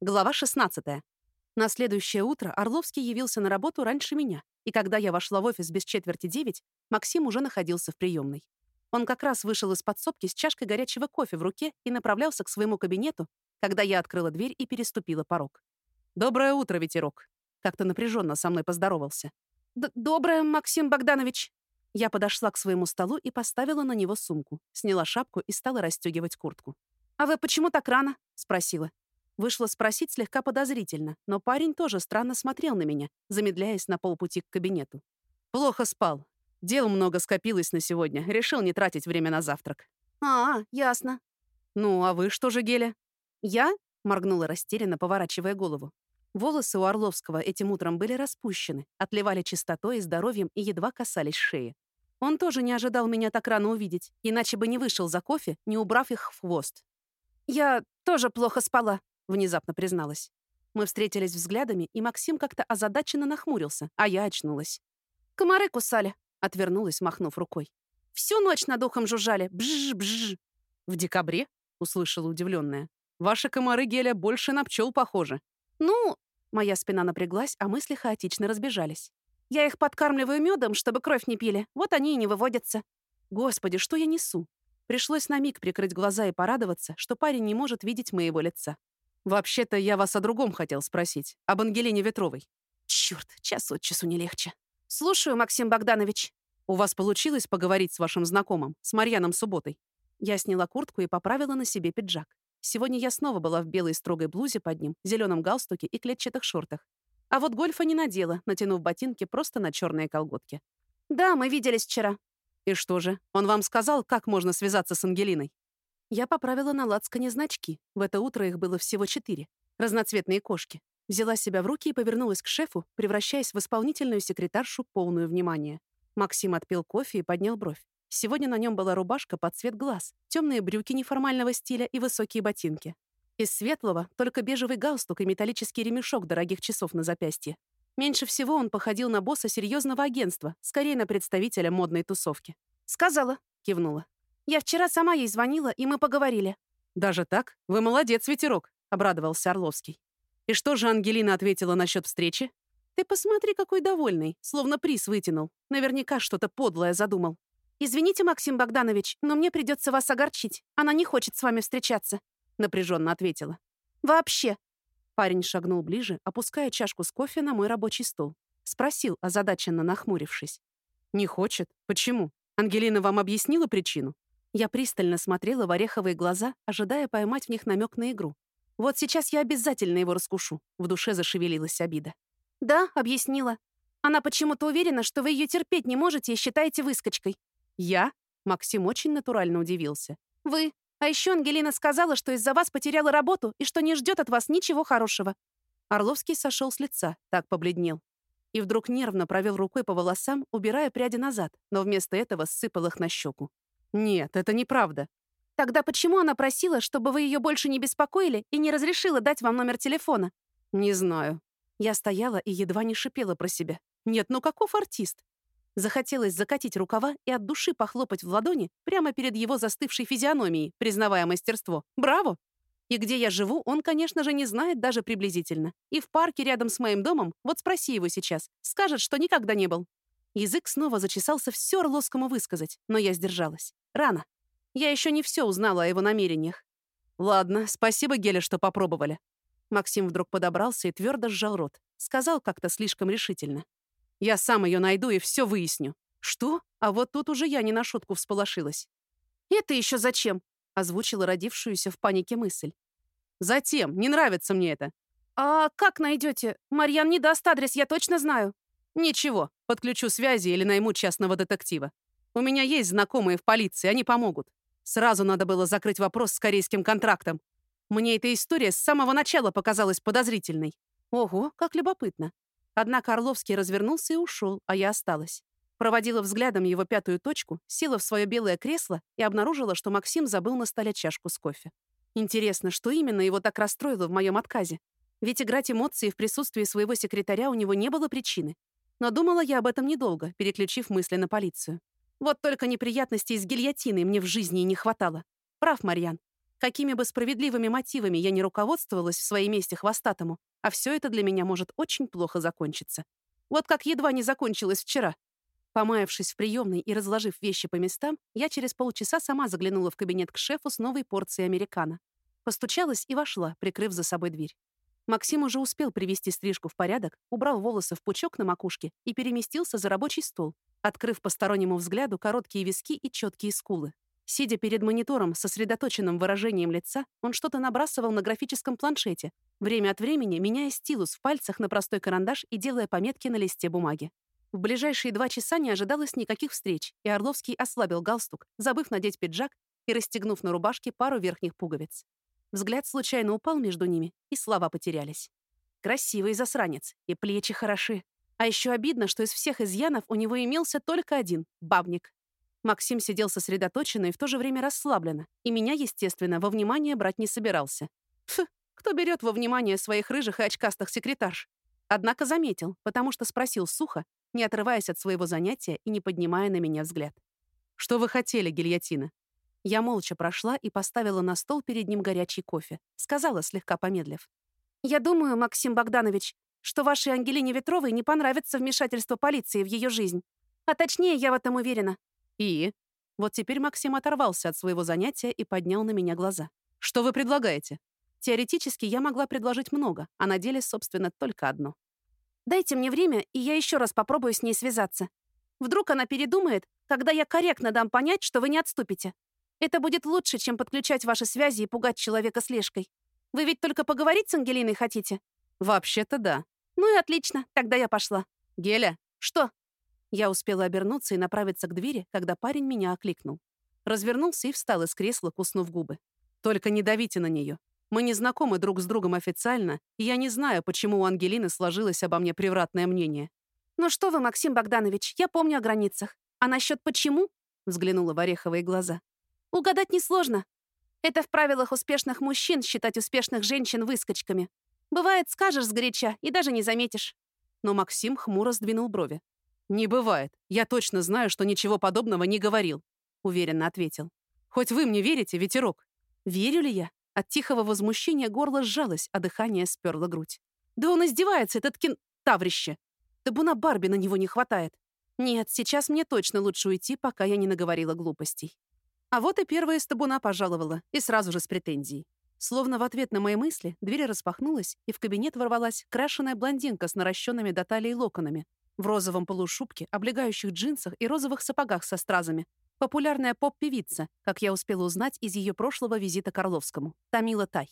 Глава 16. На следующее утро Орловский явился на работу раньше меня, и когда я вошла в офис без четверти девять, Максим уже находился в приемной. Он как раз вышел из подсобки с чашкой горячего кофе в руке и направлялся к своему кабинету, когда я открыла дверь и переступила порог. «Доброе утро, ветерок!» Как-то напряженно со мной поздоровался. «Доброе, Максим Богданович!» Я подошла к своему столу и поставила на него сумку, сняла шапку и стала расстегивать куртку. «А вы почему так рано?» — спросила. Вышла спросить слегка подозрительно, но парень тоже странно смотрел на меня, замедляясь на полпути к кабинету. «Плохо спал. Дел много скопилось на сегодня. Решил не тратить время на завтрак». «А, ясно». «Ну, а вы что же, Геля?» «Я?» — моргнула растерянно, поворачивая голову. Волосы у Орловского этим утром были распущены, отливали чистотой и здоровьем и едва касались шеи. Он тоже не ожидал меня так рано увидеть, иначе бы не вышел за кофе, не убрав их в хвост. «Я тоже плохо спала», внезапно призналась. Мы встретились взглядами, и Максим как-то озадаченно нахмурился, а я очнулась. «Комары кусали», — отвернулась, махнув рукой. «Всю ночь над ухом жужжали. Бжж-бжж». «В декабре?» — услышала удивленная. «Ваши комары, Геля, больше на пчел похожи». «Ну...» — моя спина напряглась, а мысли хаотично разбежались. «Я их подкармливаю медом, чтобы кровь не пили. Вот они и не выводятся». Господи, что я несу? Пришлось на миг прикрыть глаза и порадоваться, что парень не может видеть моего лица. «Вообще-то я вас о другом хотел спросить. Об Ангелине Ветровой». Черт, час от часу не легче. Слушаю, Максим Богданович. У вас получилось поговорить с вашим знакомым, с Марьяном Субботой? Я сняла куртку и поправила на себе пиджак. Сегодня я снова была в белой строгой блузе под ним, зеленом галстуке и клетчатых шортах. А вот гольфа не надела, натянув ботинки просто на черные колготки. «Да, мы виделись вчера». «И что же? Он вам сказал, как можно связаться с Ангелиной?» Я поправила на лацкане значки. В это утро их было всего четыре. Разноцветные кошки. Взяла себя в руки и повернулась к шефу, превращаясь в исполнительную секретаршу, полную внимания. Максим отпил кофе и поднял бровь. Сегодня на нем была рубашка под цвет глаз, темные брюки неформального стиля и высокие ботинки. Из светлого только бежевый галстук и металлический ремешок дорогих часов на запястье. Меньше всего он походил на босса серьезного агентства, скорее на представителя модной тусовки. «Сказала», — кивнула. Я вчера сама ей звонила, и мы поговорили». «Даже так? Вы молодец, ветерок», — обрадовался Орловский. «И что же Ангелина ответила насчет встречи?» «Ты посмотри, какой довольный, словно приз вытянул. Наверняка что-то подлое задумал». «Извините, Максим Богданович, но мне придется вас огорчить. Она не хочет с вами встречаться», — напряженно ответила. «Вообще». Парень шагнул ближе, опуская чашку с кофе на мой рабочий стол. Спросил, озадаченно нахмурившись. «Не хочет? Почему? Ангелина вам объяснила причину?» Я пристально смотрела в ореховые глаза, ожидая поймать в них намек на игру. Вот сейчас я обязательно его раскушу. В душе зашевелилась обида. «Да, объяснила. Она почему-то уверена, что вы ее терпеть не можете и считаете выскочкой». «Я?» Максим очень натурально удивился. «Вы. А еще Ангелина сказала, что из-за вас потеряла работу и что не ждет от вас ничего хорошего». Орловский сошел с лица, так побледнел. И вдруг нервно провел рукой по волосам, убирая пряди назад, но вместо этого сыпал их на щеку. «Нет, это неправда». «Тогда почему она просила, чтобы вы ее больше не беспокоили и не разрешила дать вам номер телефона?» «Не знаю». Я стояла и едва не шипела про себя. «Нет, ну каков артист?» Захотелось закатить рукава и от души похлопать в ладони прямо перед его застывшей физиономией, признавая мастерство. «Браво!» И где я живу, он, конечно же, не знает даже приблизительно. И в парке рядом с моим домом, вот спроси его сейчас, скажет, что никогда не был. Язык снова зачесался все Орловскому высказать, но я сдержалась. Рано. Я еще не все узнала о его намерениях. Ладно, спасибо, Геля, что попробовали. Максим вдруг подобрался и твердо сжал рот. Сказал как-то слишком решительно. Я сам ее найду и все выясню. Что? А вот тут уже я не на шутку всполошилась. «Это еще зачем?» — озвучила родившуюся в панике мысль. «Затем. Не нравится мне это». «А как найдете? Марьян не даст адрес, я точно знаю». «Ничего, подключу связи или найму частного детектива. У меня есть знакомые в полиции, они помогут. Сразу надо было закрыть вопрос с корейским контрактом. Мне эта история с самого начала показалась подозрительной. Ого, как любопытно. Однако Орловский развернулся и ушел, а я осталась. Проводила взглядом его пятую точку, села в свое белое кресло и обнаружила, что Максим забыл на столе чашку с кофе. Интересно, что именно его так расстроило в моем отказе? Ведь играть эмоции в присутствии своего секретаря у него не было причины. Но думала я об этом недолго, переключив мысли на полицию. Вот только неприятностей с гильотиной мне в жизни не хватало. Прав, Марьян. Какими бы справедливыми мотивами я не руководствовалась в своей месте хвостатому, а все это для меня может очень плохо закончиться. Вот как едва не закончилось вчера. Помаявшись в приемной и разложив вещи по местам, я через полчаса сама заглянула в кабинет к шефу с новой порцией американо. Постучалась и вошла, прикрыв за собой дверь. Максим уже успел привести стрижку в порядок, убрал волосы в пучок на макушке и переместился за рабочий стол, открыв постороннему взгляду короткие виски и четкие скулы. Сидя перед монитором с сосредоточенным выражением лица, он что-то набрасывал на графическом планшете, время от времени меняя стилус в пальцах на простой карандаш и делая пометки на листе бумаги. В ближайшие два часа не ожидалось никаких встреч, и Орловский ослабил галстук, забыв надеть пиджак и расстегнув на рубашке пару верхних пуговиц. Взгляд случайно упал между ними, и слова потерялись. Красивый засранец, и плечи хороши. А еще обидно, что из всех изъянов у него имелся только один — бабник. Максим сидел сосредоточенно и в то же время расслабленно, и меня, естественно, во внимание брать не собирался. Фу, кто берет во внимание своих рыжих и очкастых секретарш? Однако заметил, потому что спросил сухо, не отрываясь от своего занятия и не поднимая на меня взгляд. «Что вы хотели, гильотина?» Я молча прошла и поставила на стол перед ним горячий кофе. Сказала, слегка помедлив. «Я думаю, Максим Богданович, что вашей Ангелине Ветровой не понравится вмешательство полиции в ее жизнь. А точнее, я в этом уверена. И? Вот теперь Максим оторвался от своего занятия и поднял на меня глаза. Что вы предлагаете? Теоретически я могла предложить много, а на деле, собственно, только одно. Дайте мне время, и я еще раз попробую с ней связаться. Вдруг она передумает, когда я корректно дам понять, что вы не отступите. Это будет лучше, чем подключать ваши связи и пугать человека слежкой. Вы ведь только поговорить с Ангелиной хотите? Вообще-то да. Ну и отлично, тогда я пошла. Геля. Что? Я успела обернуться и направиться к двери, когда парень меня окликнул. Развернулся и встал из кресла, куснув губы. «Только не давите на нее. Мы не знакомы друг с другом официально, и я не знаю, почему у Ангелины сложилось обо мне превратное мнение». «Ну что вы, Максим Богданович, я помню о границах. А насчет почему?» — взглянула в ореховые глаза. «Угадать несложно. Это в правилах успешных мужчин считать успешных женщин выскочками. Бывает, скажешь сгоряча и даже не заметишь». Но Максим хмуро сдвинул брови. «Не бывает. Я точно знаю, что ничего подобного не говорил», — уверенно ответил. «Хоть вы мне верите, ветерок?» Верю ли я? От тихого возмущения горло сжалось, а дыхание сперло грудь. «Да он издевается, этот кин... таврище! Табуна Барби на него не хватает. Нет, сейчас мне точно лучше уйти, пока я не наговорила глупостей». А вот и первая из табуна пожаловала, и сразу же с претензией. Словно в ответ на мои мысли, дверь распахнулась, и в кабинет ворвалась крашеная блондинка с наращенными до талии локонами, в розовом полушубке, облегающих джинсах и розовых сапогах со стразами. Популярная поп-певица, как я успела узнать из ее прошлого визита к Орловскому. Тамила Тай.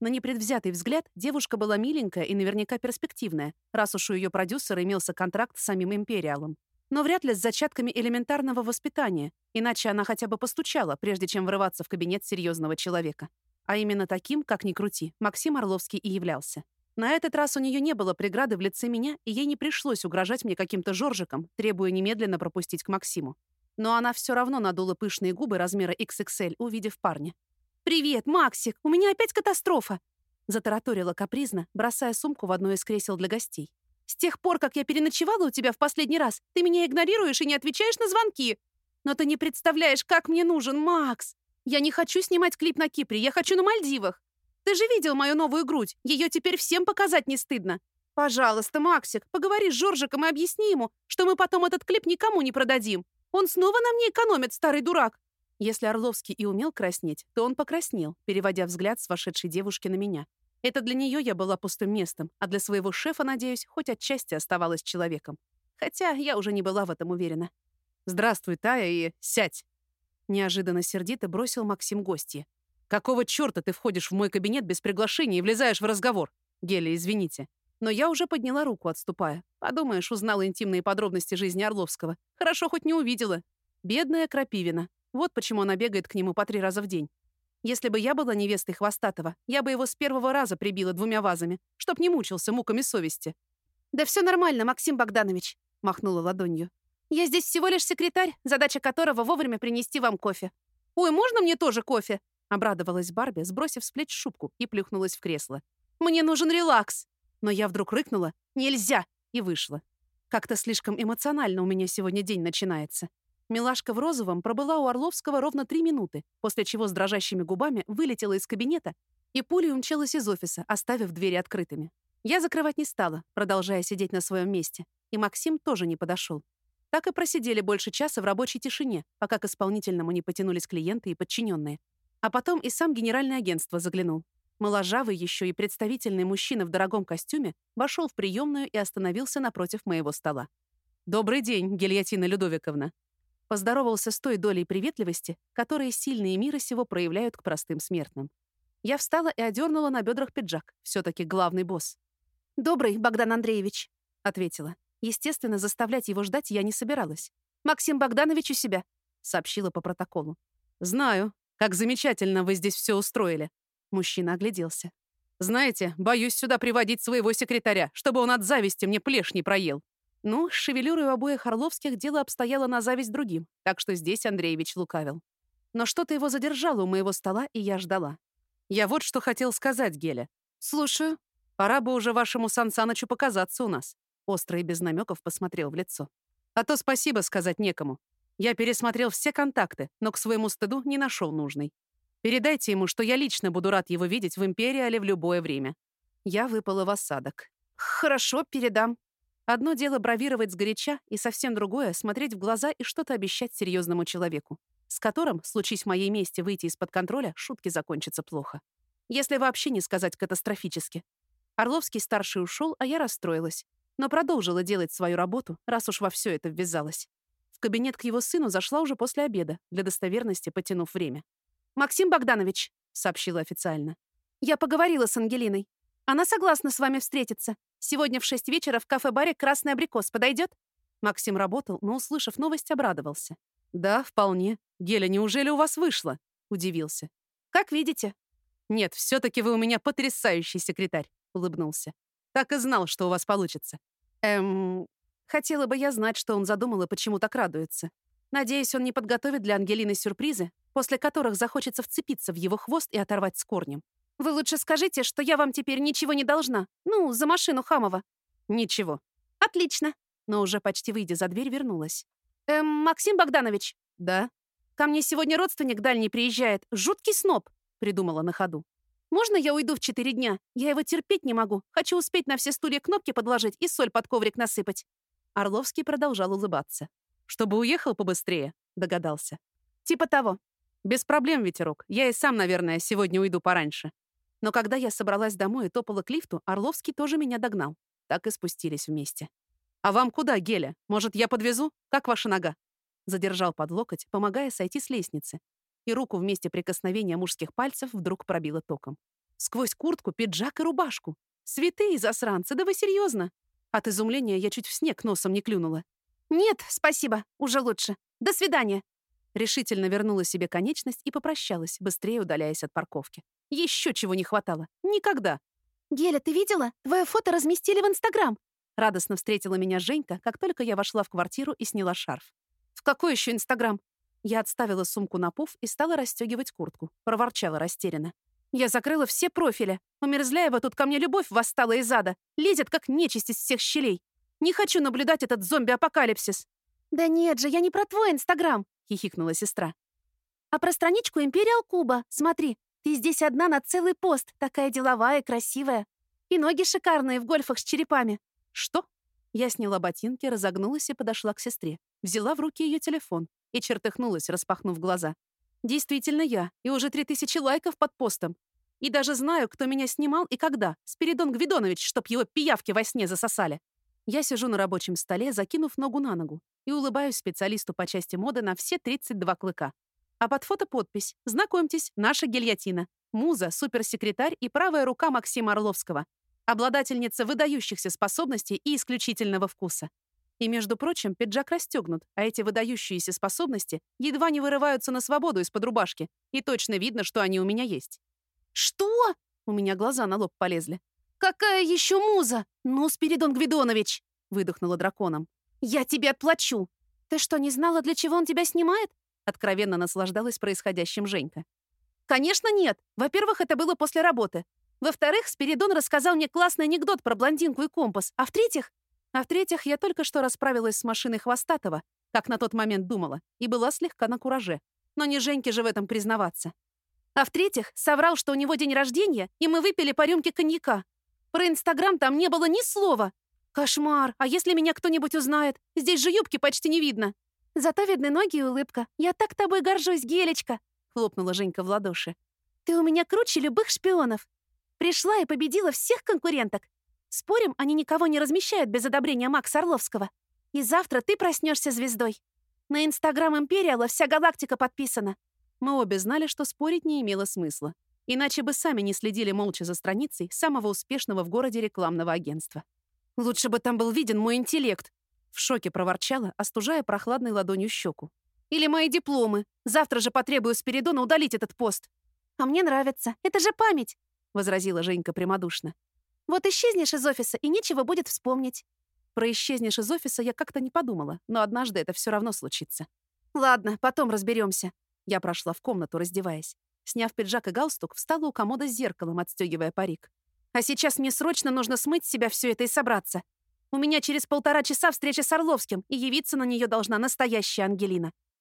На непредвзятый взгляд девушка была миленькая и наверняка перспективная, раз уж у ее продюсера имелся контракт с самим Империалом. Но вряд ли с зачатками элементарного воспитания, иначе она хотя бы постучала, прежде чем врываться в кабинет серьезного человека. А именно таким, как ни крути, Максим Орловский и являлся. На этот раз у нее не было преграды в лице меня, и ей не пришлось угрожать мне каким-то жоржиком, требуя немедленно пропустить к Максиму. Но она все равно надула пышные губы размера XXL, увидев парня. «Привет, Максик! У меня опять катастрофа!» Затараторила капризно, бросая сумку в одно из кресел для гостей. «С тех пор, как я переночевала у тебя в последний раз, ты меня игнорируешь и не отвечаешь на звонки. Но ты не представляешь, как мне нужен Макс! Я не хочу снимать клип на Кипре, я хочу на Мальдивах. Ты же видел мою новую грудь. Ее теперь всем показать не стыдно. Пожалуйста, Максик, поговори с Жоржиком и объясни ему, что мы потом этот клип никому не продадим. Он снова на мне экономит, старый дурак. Если Орловский и умел краснеть, то он покраснел, переводя взгляд с вошедшей девушки на меня. Это для нее я была пустым местом, а для своего шефа, надеюсь, хоть отчасти оставалась человеком. Хотя я уже не была в этом уверена. «Здравствуй, Тая, и сядь!» Неожиданно сердито бросил Максим гостье. Какого черта ты входишь в мой кабинет без приглашения и влезаешь в разговор? Геля, извините. Но я уже подняла руку, отступая. Подумаешь, узнала интимные подробности жизни Орловского. Хорошо, хоть не увидела. Бедная Крапивина. Вот почему она бегает к нему по три раза в день. Если бы я была невестой Хвостатого, я бы его с первого раза прибила двумя вазами, чтоб не мучился муками совести. «Да все нормально, Максим Богданович», — махнула ладонью. «Я здесь всего лишь секретарь, задача которого вовремя принести вам кофе». «Ой, можно мне тоже кофе?» Обрадовалась Барби, сбросив с плеч шубку и плюхнулась в кресло. «Мне нужен релакс!» Но я вдруг рыкнула «Нельзя!» и вышла. Как-то слишком эмоционально у меня сегодня день начинается. Милашка в розовом пробыла у Орловского ровно три минуты, после чего с дрожащими губами вылетела из кабинета и пулей умчалась из офиса, оставив двери открытыми. Я закрывать не стала, продолжая сидеть на своем месте, и Максим тоже не подошел. Так и просидели больше часа в рабочей тишине, пока к исполнительному не потянулись клиенты и подчиненные. А потом и сам генеральное агентство заглянул. Моложавый еще и представительный мужчина в дорогом костюме вошел в приемную и остановился напротив моего стола. «Добрый день, Гильотина Людовиковна!» Поздоровался с той долей приветливости, которые сильные мира сего проявляют к простым смертным. Я встала и одернула на бедрах пиджак, все таки главный босс. «Добрый, Богдан Андреевич», — ответила. Естественно, заставлять его ждать я не собиралась. «Максим Богданович у себя», — сообщила по протоколу. «Знаю. Как замечательно вы здесь все устроили». Мужчина огляделся. «Знаете, боюсь сюда приводить своего секретаря, чтобы он от зависти мне плешь не проел». Ну, с шевелюрой у обоих Орловских дело обстояло на зависть другим, так что здесь Андреевич лукавил. Но что-то его задержало у моего стола, и я ждала. «Я вот что хотел сказать, Геля. Слушаю. Пора бы уже вашему Сан Санычу показаться у нас. Остро и без намеков посмотрел в лицо. А то спасибо сказать некому. Я пересмотрел все контакты, но к своему стыду не нашел нужный. Передайте ему, что я лично буду рад его видеть в Империале в любое время. Я выпала в осадок. Хорошо, передам. Одно дело бравировать сгоряча, и совсем другое — смотреть в глаза и что-то обещать серьезному человеку, с которым, случись моей мести выйти из-под контроля, шутки закончатся плохо. Если вообще не сказать катастрофически. Орловский старший ушел, а я расстроилась но продолжила делать свою работу, раз уж во все это ввязалась. В кабинет к его сыну зашла уже после обеда, для достоверности потянув время. «Максим Богданович», — сообщила официально, — «я поговорила с Ангелиной. Она согласна с вами встретиться. Сегодня в шесть вечера в кафе-баре «Красный абрикос» подойдет?» Максим работал, но, услышав новость, обрадовался. «Да, вполне. Геля, неужели у вас вышло?» — удивился. «Как видите». «Нет, все таки вы у меня потрясающий секретарь», — улыбнулся. Так и знал, что у вас получится. Эм, хотела бы я знать, что он задумал и почему так радуется. Надеюсь, он не подготовит для Ангелины сюрпризы, после которых захочется вцепиться в его хвост и оторвать с корнем. Вы лучше скажите, что я вам теперь ничего не должна. Ну, за машину Хамова. Ничего. Отлично. Но уже почти выйдя за дверь, вернулась. Эм, Максим Богданович. Да? Ко мне сегодня родственник дальний приезжает. Жуткий сноб. Придумала на ходу. Можно я уйду в четыре дня? Я его терпеть не могу. Хочу успеть на все стулья кнопки подложить и соль под коврик насыпать». Орловский продолжал улыбаться. «Чтобы уехал побыстрее», — догадался. «Типа того». «Без проблем, ветерок. Я и сам, наверное, сегодня уйду пораньше». Но когда я собралась домой и топала к лифту, Орловский тоже меня догнал. Так и спустились вместе. «А вам куда, Геля? Может, я подвезу? Как ваша нога?» Задержал под локоть, помогая сойти с лестницы, и руку вместе прикосновения мужских пальцев вдруг пробило током. Сквозь куртку, пиджак и рубашку. Святые засранцы, да вы серьезно? От изумления я чуть в снег носом не клюнула. «Нет, спасибо, уже лучше. До свидания». Решительно вернула себе конечность и попрощалась, быстрее удаляясь от парковки. Еще чего не хватало. Никогда. «Геля, ты видела? Твое фото разместили в Инстаграм». Радостно встретила меня Женька, как только я вошла в квартиру и сняла шарф. «В какой еще Инстаграм?» Я отставила сумку на пуф и стала расстегивать куртку. Проворчала растерянно. Я закрыла все профили. У Мерзляева тут ко мне любовь восстала из ада. Лезет, как нечисть из всех щелей. Не хочу наблюдать этот зомби-апокалипсис. «Да нет же, я не про твой Инстаграм», — хихикнула сестра. «А про страничку Империал Куба. Смотри, ты здесь одна на целый пост, такая деловая, красивая. И ноги шикарные в гольфах с черепами». «Что?» Я сняла ботинки, разогнулась и подошла к сестре. Взяла в руки ее телефон и чертыхнулась, распахнув глаза. Действительно я, и уже три тысячи лайков под постом. И даже знаю, кто меня снимал и когда. Спиридон Гвидонович, чтоб его пиявки во сне засосали. Я сижу на рабочем столе, закинув ногу на ногу, и улыбаюсь специалисту по части моды на все 32 клыка. А под фото подпись «Знакомьтесь, наша гильотина. Муза, суперсекретарь и правая рука Максима Орловского. Обладательница выдающихся способностей и исключительного вкуса. И, между прочим, пиджак расстегнут, а эти выдающиеся способности едва не вырываются на свободу из-под рубашки, и точно видно, что они у меня есть. «Что?» У меня глаза на лоб полезли. «Какая еще муза? Ну, Спиридон Гвидонович!» выдохнула драконом. «Я тебе отплачу!» «Ты что, не знала, для чего он тебя снимает?» Откровенно наслаждалась происходящим Женька. «Конечно нет. Во-первых, это было после работы. Во-вторых, Спиридон рассказал мне классный анекдот про блондинку и компас. А в-третьих, а в-третьих, я только что расправилась с машиной Хвостатого, как на тот момент думала, и была слегка на кураже. Но не Женьке же в этом признаваться. А в-третьих, соврал, что у него день рождения, и мы выпили по рюмке коньяка. Про Инстаграм там не было ни слова. Кошмар, а если меня кто-нибудь узнает? Здесь же юбки почти не видно. Зато видны ноги и улыбка. Я так тобой горжусь, Гелечка, хлопнула Женька в ладоши. Ты у меня круче любых шпионов. Пришла и победила всех конкуренток. Спорим, они никого не размещают без одобрения Макса Орловского. И завтра ты проснешься звездой. На Инстаграм Империала вся галактика подписана. Мы обе знали, что спорить не имело смысла. Иначе бы сами не следили молча за страницей самого успешного в городе рекламного агентства. Лучше бы там был виден мой интеллект. В шоке проворчала, остужая прохладной ладонью щеку. Или мои дипломы. Завтра же потребую Спиридона удалить этот пост. А мне нравится. Это же память, возразила Женька прямодушно. Вот исчезнешь из офиса, и нечего будет вспомнить. Про исчезнешь из офиса я как-то не подумала, но однажды это все равно случится. Ладно, потом разберемся. Я прошла в комнату, раздеваясь. Сняв пиджак и галстук, встала у комода с зеркалом, отстегивая парик. А сейчас мне срочно нужно смыть с себя все это и собраться. У меня через полтора часа встреча с Орловским, и явиться на нее должна настоящая Ангелина.